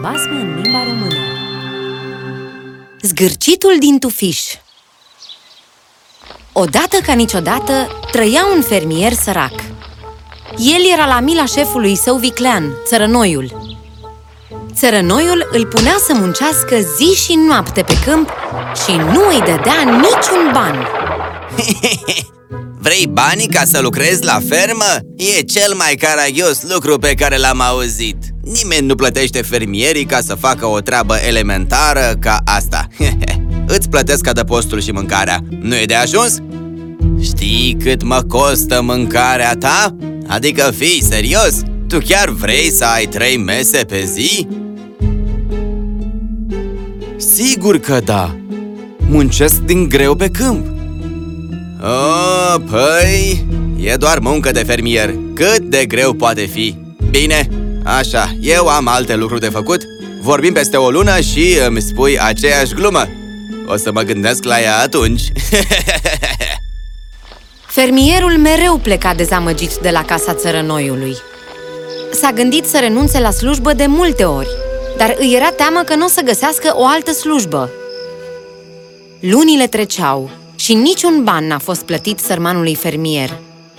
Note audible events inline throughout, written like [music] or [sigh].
basme în limba română Zgârcitul din tufiș Odată ca niciodată trăia un fermier sărac. El era la mila șefului său viclean, țărănoiul. Țărănoiul îl punea să muncească zi și noapte pe câmp și nu îi dădea niciun ban. [laughs] Vrei banii ca să lucrezi la fermă? E cel mai caragios lucru pe care l-am auzit Nimeni nu plătește fermierii ca să facă o treabă elementară ca asta [laughs] Îți plătesc adăpostul și mâncarea Nu e de ajuns? Știi cât mă costă mâncarea ta? Adică fii serios? Tu chiar vrei să ai trei mese pe zi? Sigur că da! Muncesc din greu pe câmp Oh, păi, e doar muncă de fermier Cât de greu poate fi Bine, așa, eu am alte lucruri de făcut Vorbim peste o lună și îmi spui aceeași glumă O să mă gândesc la ea atunci [laughs] Fermierul mereu pleca dezamăgit de la casa țărănoiului. S-a gândit să renunțe la slujbă de multe ori, dar îi era teamă că nu o să găsească o altă slujbă. Lunile treceau și niciun ban n-a fost plătit sărmanului fermier.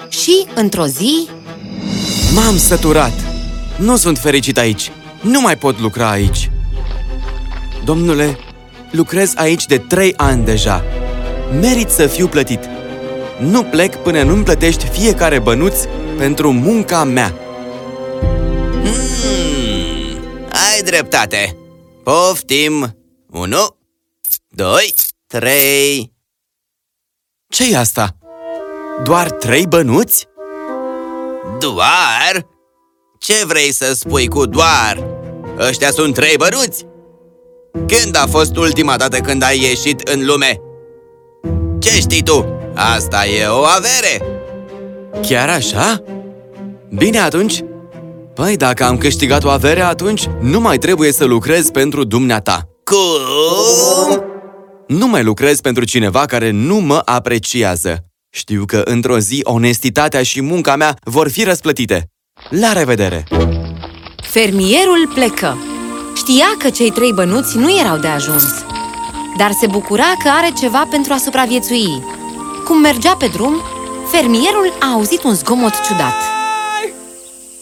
Și, într-o zi... M-am săturat! Nu sunt fericit aici! Nu mai pot lucra aici! Domnule, lucrez aici de trei ani deja. Merit să fiu plătit. Nu plec până nu-mi plătești fiecare bănuț pentru munca mea. hmm, Ai dreptate Poftim 1, 2, 3 ce e asta? Doar trei bănuți? Doar? Ce vrei să spui cu doar? Ăștia sunt trei bănuți? Când a fost ultima dată când ai ieșit în lume? Ce știi tu? Asta e o avere! Chiar așa? Bine atunci! Păi, dacă am câștigat o avere, atunci nu mai trebuie să lucrez pentru dumneata. Cum? Nu mai lucrez pentru cineva care nu mă apreciază. Știu că într-o zi onestitatea și munca mea vor fi răsplătite. La revedere! Fermierul plecă. Știa că cei trei bănuți nu erau de ajuns, dar se bucura că are ceva pentru a supraviețui. Cum mergea pe drum, fermierul a auzit un zgomot ciudat.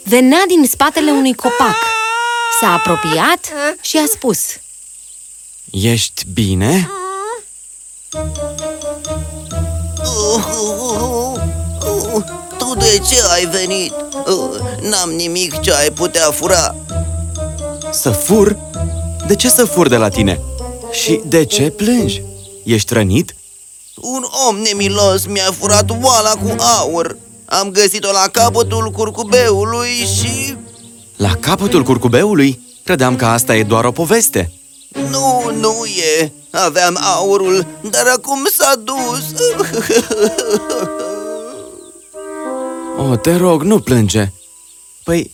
Venea din spatele unui copac. S-a apropiat și a spus Ești bine? Tu de ce ai venit? N-am nimic ce ai putea fura Să fur? De ce să fur de la tine? Și de ce plângi? Ești rănit? Un om nemilos mi-a furat oala cu aur Am găsit-o la capătul curcubeului și... La capătul curcubeului? Credeam că asta e doar o poveste Nu, nu e Aveam aurul, dar acum s-a dus [laughs] Oh, te rog, nu plânge. Păi,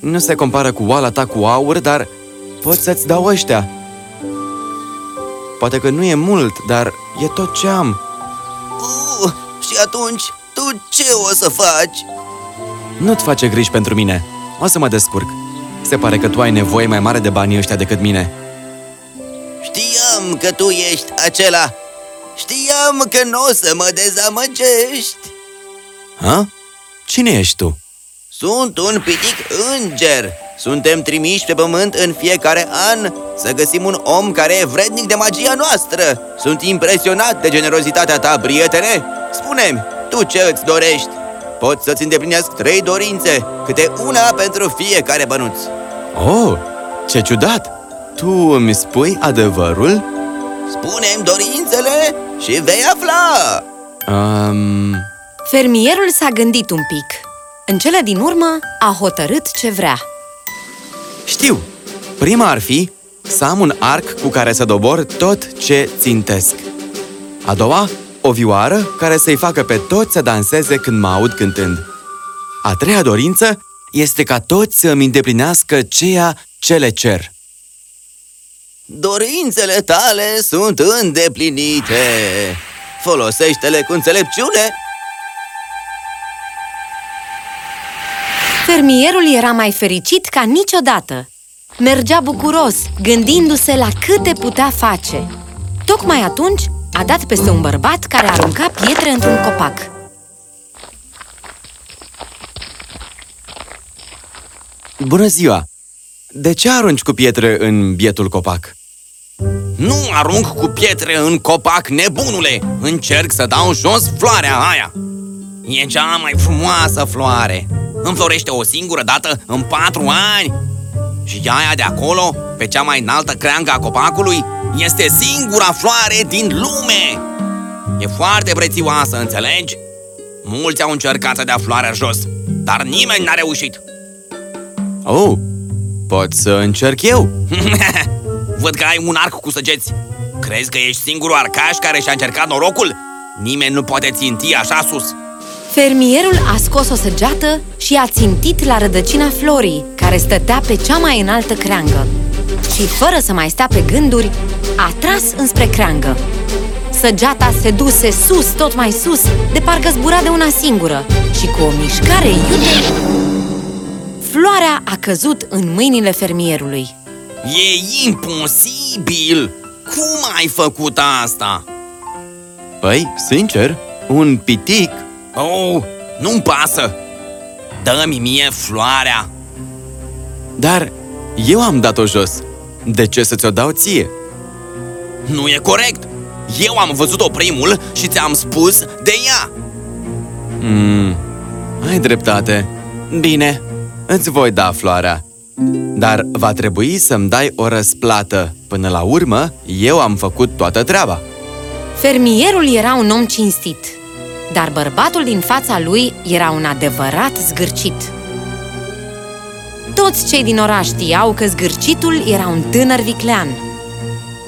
nu se compară cu oala ta cu aur, dar pot să-ți dau ăștia. Poate că nu e mult, dar e tot ce am. Uh, Și atunci, tu ce o să faci? Nu-ți face griji pentru mine. O să mă descurc. Se pare că tu ai nevoie mai mare de banii ăștia decât mine. Știam că tu ești acela. Știam că nu o să mă dezamăgești. Ha? Cine ești tu? Sunt un pitic înger Suntem trimiși pe pământ în fiecare an Să găsim un om care e vrednic de magia noastră Sunt impresionat de generozitatea ta, prietene Spune-mi, tu ce îți dorești? Pot să-ți îndeplinesc trei dorințe Câte una pentru fiecare bănuț Oh, ce ciudat! Tu îmi spui adevărul? Spune-mi dorințele și vei afla Um... Fermierul s-a gândit un pic. În cele din urmă a hotărât ce vrea. Știu! Prima ar fi să am un arc cu care să dobor tot ce țintesc. A doua, o vioară care să-i facă pe toți să danseze când mă aud cântând. A treia dorință este ca toți să îmi îndeplinească ceea ce le cer. Dorințele tale sunt îndeplinite Folosește-le cu înțelepciune Fermierul era mai fericit ca niciodată. Mergea bucuros, gândindu-se la câte putea face. Tocmai atunci a dat peste un bărbat care arunca pietre într-un copac. Bună ziua! De ce arunci cu pietre în bietul copac? Nu arunc cu pietre în copac, nebunule! Încerc să dau jos floarea aia! E cea mai frumoasă floare! Înflorește o singură dată în patru ani! Și aia de acolo, pe cea mai înaltă creangă a copacului, este singura floare din lume! E foarte prețioasă, înțelegi? Mulți au încercat să dea floarea jos, dar nimeni n-a reușit! Oh, pot să încerc eu! [laughs] Văd că ai un arc cu săgeți. Crezi că ești singurul arcaș care și-a încercat norocul? Nimeni nu poate ținti așa sus. Fermierul a scos o săgeată și a țintit la rădăcina florii, care stătea pe cea mai înaltă creangă. Și fără să mai stea pe gânduri, a tras înspre creangă. Săgeata se duse sus, tot mai sus, de parcă zbura de una singură și cu o mișcare iute, floarea a căzut în mâinile fermierului. E imposibil! Cum ai făcut asta? Păi, sincer, un pitic Oh, nu-mi pasă! Dă-mi mie floarea! Dar eu am dat-o jos. De ce să ți-o dau ție? Nu e corect! Eu am văzut-o primul și ți-am spus de ea! Mm, ai dreptate. Bine, îți voi da floarea. Dar va trebui să-mi dai o răsplată. Până la urmă, eu am făcut toată treaba. Fermierul era un om cinstit, dar bărbatul din fața lui era un adevărat zgârcit. Toți cei din oraș știau că zgârcitul era un tânăr viclean.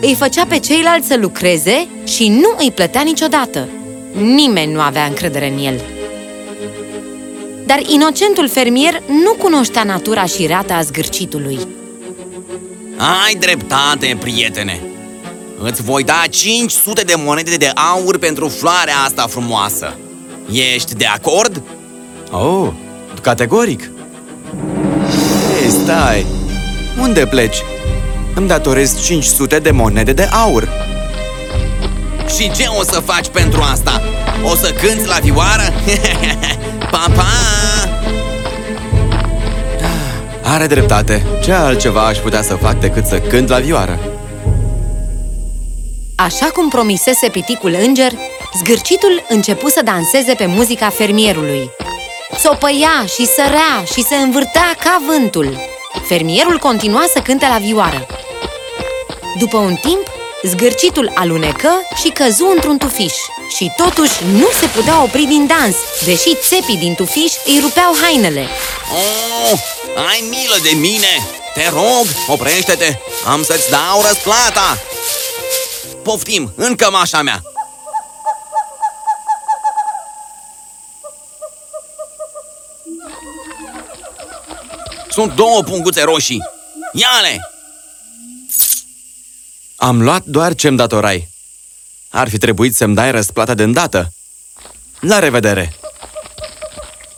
Îi făcea pe ceilalți să lucreze și nu îi plătea niciodată. Nimeni nu avea încredere în el. Dar inocentul fermier nu cunoștea natura și rata a zgârcitului. Ai dreptate, prietene! Îți voi da 500 de monede de aur pentru floarea asta frumoasă. Ești de acord? Oh, categoric. Ei, stai! Unde pleci? Îmi datorezi 500 de monede de aur. Și ce o să faci pentru asta? O să cânți la vioară? [laughs] pa, pa! Are dreptate. Ce altceva aș putea să fac decât să cânt la vioară? Așa cum promisese piticul înger, zgârcitul începu să danseze pe muzica fermierului. Țopăia și sărea și se învârtea ca vântul. Fermierul continua să cânte la vioară. După un timp, zgârcitul alunecă și căzu într-un tufiș. Și totuși nu se putea opri din dans, deși țepii din tufiș îi rupeau hainele. Oh, ai milă de mine! Te rog, oprește-te! Am să-ți dau răsplata! Poftim, în cămașa mea! Sunt două punguțe roșii! Ia-le! Am luat doar ce-mi datorai. Ar fi trebuit să-mi dai răsplata de îndată. La revedere!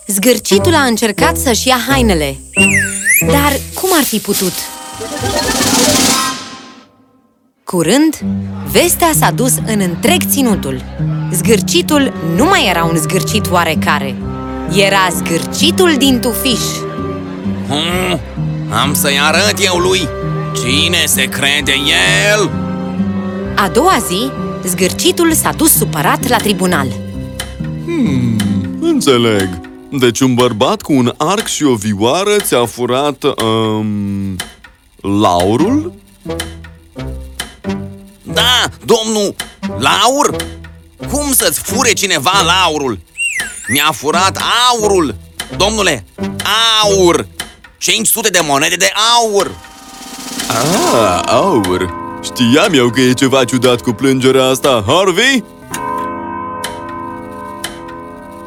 Zgârcitul a încercat să-și ia hainele. Dar cum ar fi putut? Curând, vestea s-a dus în întreg ținutul. Zgârcitul nu mai era un zgârcit oarecare. Era zgârcitul din tufiș. Hmm, am să-i arăt eu lui cine se crede el! A doua zi, zgârcitul s-a dus supărat la tribunal. Înțeleg. Deci un bărbat cu un arc și o vioară ți-a furat... Um, laurul? Da, domnul, laur? Cum să-ți fure cineva laurul? Mi-a furat aurul! Domnule, aur! 500 de monede de aur! Ah, aur. Știam eu că e ceva ciudat cu plângerea asta, Harvey?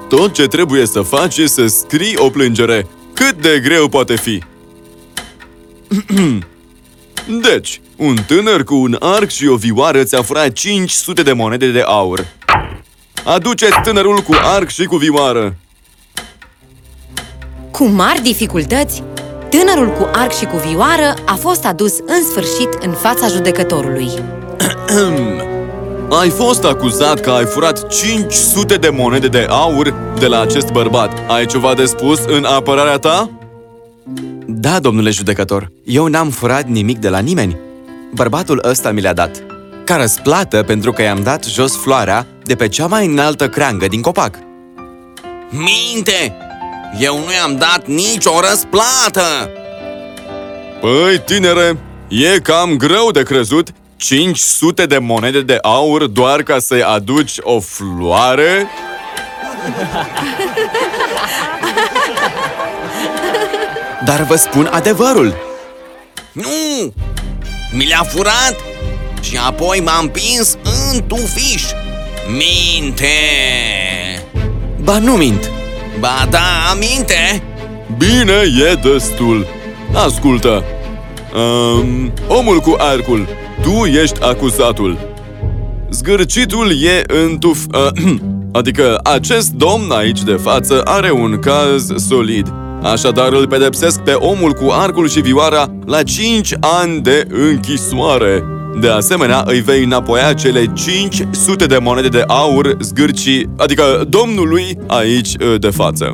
Tot ce trebuie să faci e să scrii o plângere. Cât de greu poate fi? [clears throat] Deci, un tânăr cu un arc și o vioară ți-a furat 500 de monede de aur. Aduceți tânărul cu arc și cu vioară. Cu mari dificultăți, Tânărul cu arc și cu vioară a fost adus în sfârșit în fața judecătorului. [clears throat] Ai fost acuzat că ai furat 500 de monede de aur de la acest bărbat. Ai ceva de spus în apărarea ta? Da, domnule judecător, eu n-am furat nimic de la nimeni. Bărbatul ăsta mi le-a dat. Ca răsplată pentru că i-am dat jos floarea de pe cea mai înaltă creangă din copac. Minte! Eu nu i-am dat nicio răsplată! Păi, tinere, e cam greu de crezut 500 de monede de aur doar ca să-i aduci o floare? [laughs] Dar vă spun adevărul! Nu! Mi le-a furat și apoi m-am împins în tufiș. Minte! Ba nu mint! Ba da, minte! Bine, e destul. Ascultă! Um, omul cu arcul, tu ești acuzatul. Zgârcitul e în tuf... Uh, [clears throat] adică acest domn aici de față are un caz solid. Așadar îl pedepsesc pe omul cu arcul și vioara la 5 ani de închisoare. De asemenea, îi vei înapoia cele 500 de monede de aur zgârcii, adică domnului aici de față. [laughs]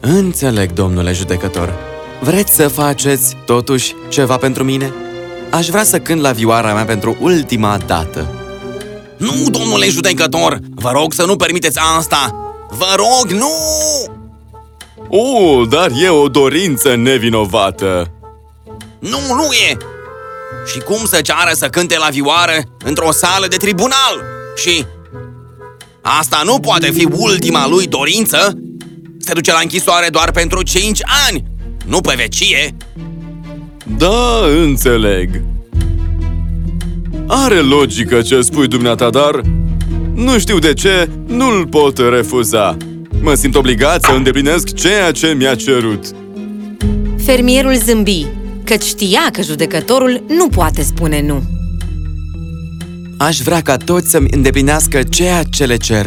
Înțeleg, domnule judecător. Vreți să faceți, totuși, ceva pentru mine? Aș vrea să cânt la vioara mea pentru ultima dată. Nu, domnule judecător! Vă rog să nu permiteți asta! Vă rog, nu! Oh, dar e o dorință nevinovată! Nu, nu e! Și cum să ceară să cânte la vioară într-o sală de tribunal? Și asta nu poate fi ultima lui dorință? Se duce la închisoare doar pentru 5 ani, nu pe vecie! Da, înțeleg. Are logică ce spui dumneata, dar nu știu de ce nu-l pot refuza. Mă simt obligat să îndeplinesc ceea ce mi-a cerut. Fermierul zâmbi, căci știa că judecătorul nu poate spune nu. Aș vrea ca toți să-mi îndeplinească ceea ce le cer.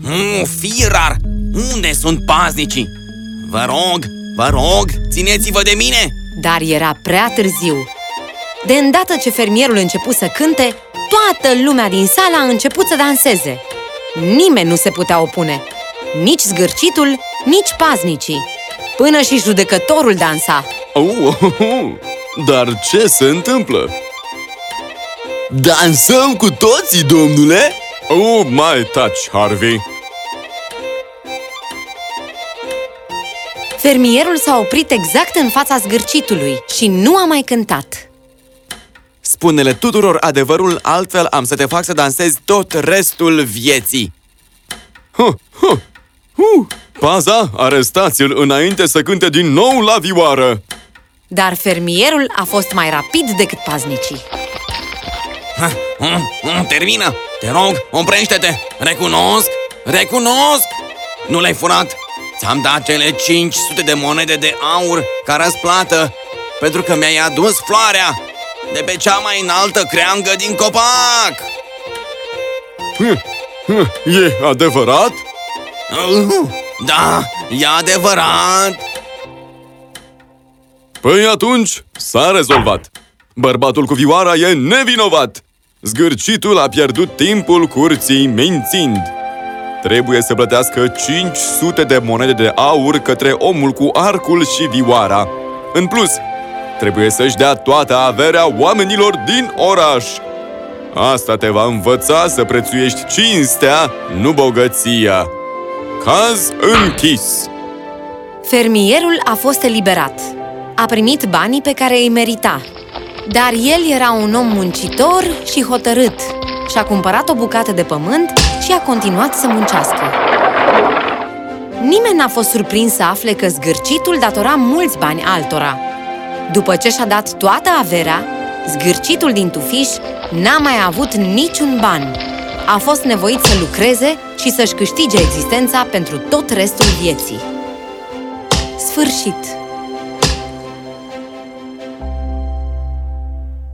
Mm, firar! Unde sunt paznicii? Vă rog, vă rog, țineți-vă de mine! Dar era prea târziu. De îndată ce fermierul a început să cânte, toată lumea din sală a început să danseze. Nimeni nu se putea opune. Nici zgârcitul, nici paznicii. Până și judecătorul dansa. Oh, oh, oh. Dar ce se întâmplă? Dansăm cu toții, domnule? Oh, mai taci, Harvey! Fermierul s-a oprit exact în fața zgârcitului și nu a mai cântat. Spune-le tuturor adevărul, altfel am să te fac să dansezi tot restul vieții. Huh, huh, huh. Paza, arestați-l înainte să cânte din nou la vioară! Dar fermierul a fost mai rapid decât paznicii. Ha, mm, mm, termină! Te rog, oprește-te! Recunosc! Recunosc! Nu l-ai furat! Ți-am dat cele 500 de monede de aur ca răsplată pentru că mi-ai adus floarea de pe cea mai înaltă creangă din copac! Hm, hm, E adevărat? Uh, Da, e adevărat! Păi atunci s-a rezolvat. Bărbatul cu vioara e nevinovat. Zgârcitul a pierdut timpul curții mințind. Trebuie să plătească 500 de monede de aur către omul cu arcul și vioara. În plus, trebuie să-și dea toată averea oamenilor din oraș. Asta te va învăța să prețuiești cinstea, nu bogăția. Caz închis. Fermierul a fost eliberat. A primit banii pe care îi merita. Dar el era un om muncitor și hotărât și-a cumpărat o bucată de pământ și a continuat să muncească. Nimeni n-a fost surprins să afle că zgârcitul datora mulți bani altora. După ce și-a dat toată averea, zgârcitul din tufiș n-a mai avut niciun ban. A fost nevoit să lucreze și să-și câștige existența pentru tot restul vieții. Sfârșit!